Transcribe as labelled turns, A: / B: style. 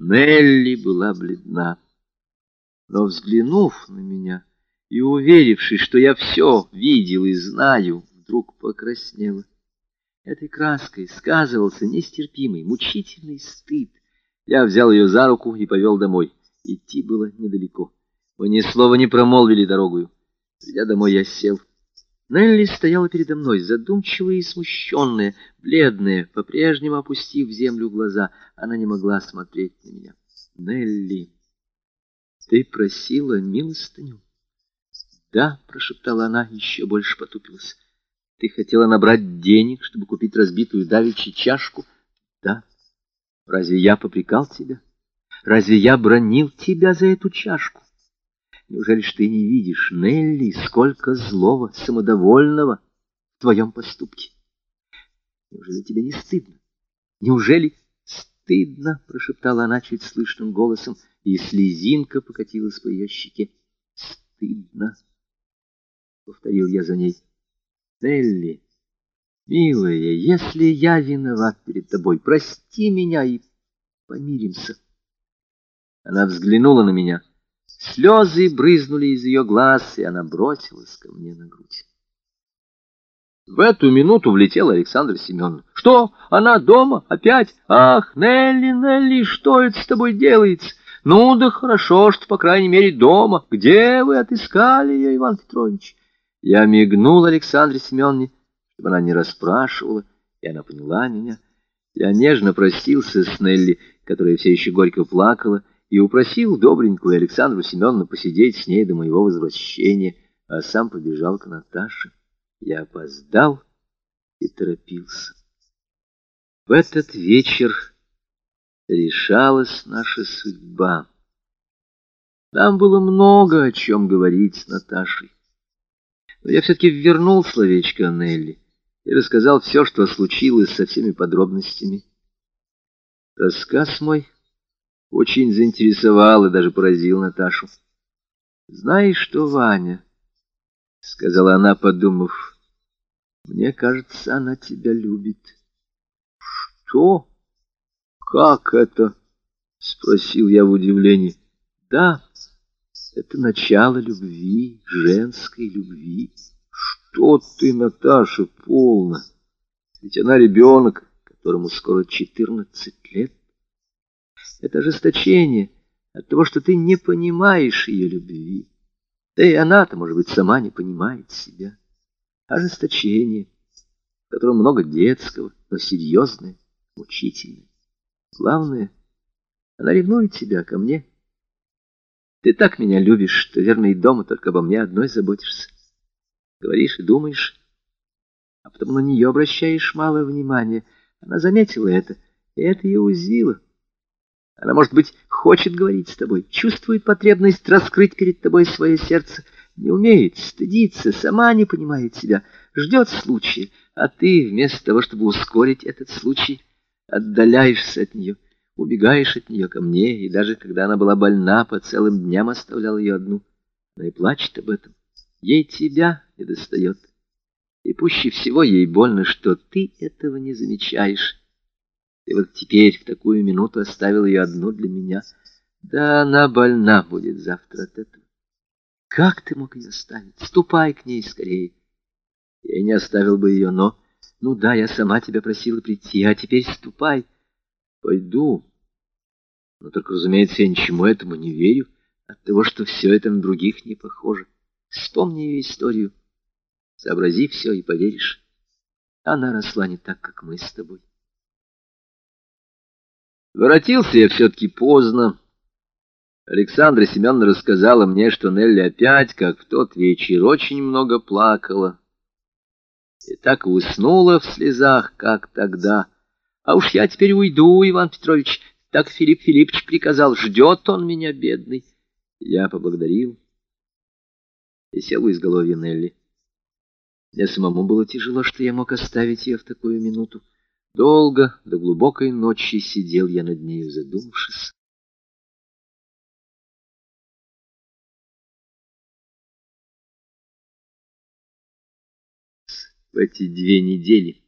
A: Нелли была бледна. Но, взглянув на меня и уверившись, что я все видел и знаю, вдруг покраснела. Этой краской сказывался нестерпимый, мучительный стыд. Я взял ее за руку и повел домой. Идти было недалеко. Мы ни слова не промолвили дорогую. Придя домой, я сел. Нелли стояла передо мной, задумчивая и смущенная, бледная, по-прежнему опустив в землю глаза. Она не могла смотреть на меня. «Нелли, ты просила милостыню?» «Да», — прошептала она, еще больше потупилась. «Ты хотела набрать денег, чтобы купить разбитую давичью чашку?» «Да». «Разве я попрекал тебя? Разве я бронил тебя за эту чашку?» Неужели ж ты не видишь, Нелли, сколько злого, самодовольного в твоем поступке? Неужели тебе не стыдно? Неужели стыдно? Прошептала она чуть слышным голосом, и слезинка покатилась по ее щеке. Стыдно, повторил я за ней. Нелли, милая, если я виноват перед тобой, прости меня и помиримся. Она взглянула на меня. Слезы брызнули из ее глаз, и она бросилась ко мне на грудь. В эту минуту влетела Александра Семеновна. «Что? Она дома? Опять? Ах, Нелли, Нелли, что это с тобой делается? Ну да хорошо, что, по крайней мере, дома. Где вы отыскали ее, Иван Петрович?» Я мигнул Александре Семеновне, чтобы она не расспрашивала, и она поняла меня. Я нежно простился с Нелли, которая все еще горько плакала, и упросил добренькую Александру Семеновну посидеть с ней до моего возвращения, а сам побежал к Наташе. Я опоздал и торопился. В этот вечер решалась наша судьба. Там было много о чем говорить с Наташей. Но я все-таки вернул словечко Нелли и рассказал все, что случилось со всеми подробностями. Рассказ мой очень заинтересовал и даже поразил Наташу. «Знаешь что, Ваня?» — сказала она, подумав. «Мне кажется, она тебя любит». «Что? Как это?» — спросил я в удивлении. «Да, это начало любви, женской любви». «Что ты, Наташа, полна? Ведь она ребенок, которому скоро четырнадцать лет». Это ожесточение от того, что ты не понимаешь ее любви. Да и она-то, может быть, сама не понимает себя. Ожесточение, в котором много детского, но серьезное, мучительное. Главное, она ревнует тебя ко мне. Ты так меня любишь, что, верно, и дома только обо мне одной заботишься. Говоришь и думаешь, а потом на нее обращаешь мало внимания. Она заметила это, и это ее узило. Она, может быть, хочет говорить с тобой, чувствует потребность раскрыть перед тобой свое сердце, не умеет, стыдиться, сама не понимает себя, ждет случая, а ты, вместо того, чтобы ускорить этот случай, отдаляешься от нее, убегаешь от нее ко мне, и даже когда она была больна, по целым дням оставлял ее одну. Она и плачет об этом. Ей тебя не достает. И пуще всего ей больно, что ты этого не замечаешь. И вот теперь в такую минуту оставил ее одну для меня. Да она больна будет завтра от этого. Как ты мог ее оставить? Ступай к ней скорее. Я не оставил бы ее, но... Ну да, я сама тебя просила прийти, а теперь ступай. Пойду. Но только, разумеется, я ничему этому не верю, от того, что все это на других не похоже. Вспомни ее историю, сообрази все и поверишь. Она росла не так, как мы с тобой. Воротился я все-таки поздно. Александра Семеновна рассказала мне, что Нелли опять, как в тот вечер, очень много плакала. И так уснула в слезах, как тогда. А уж я теперь уйду, Иван Петрович. Так Филипп Филиппович приказал, ждет он меня, бедный. Я поблагодарил и сел у изголовья Нелли. Мне самому было тяжело, что я мог оставить ее в такую минуту. Долго, до глубокой ночи сидел я над нею, задумавшись. В эти две недели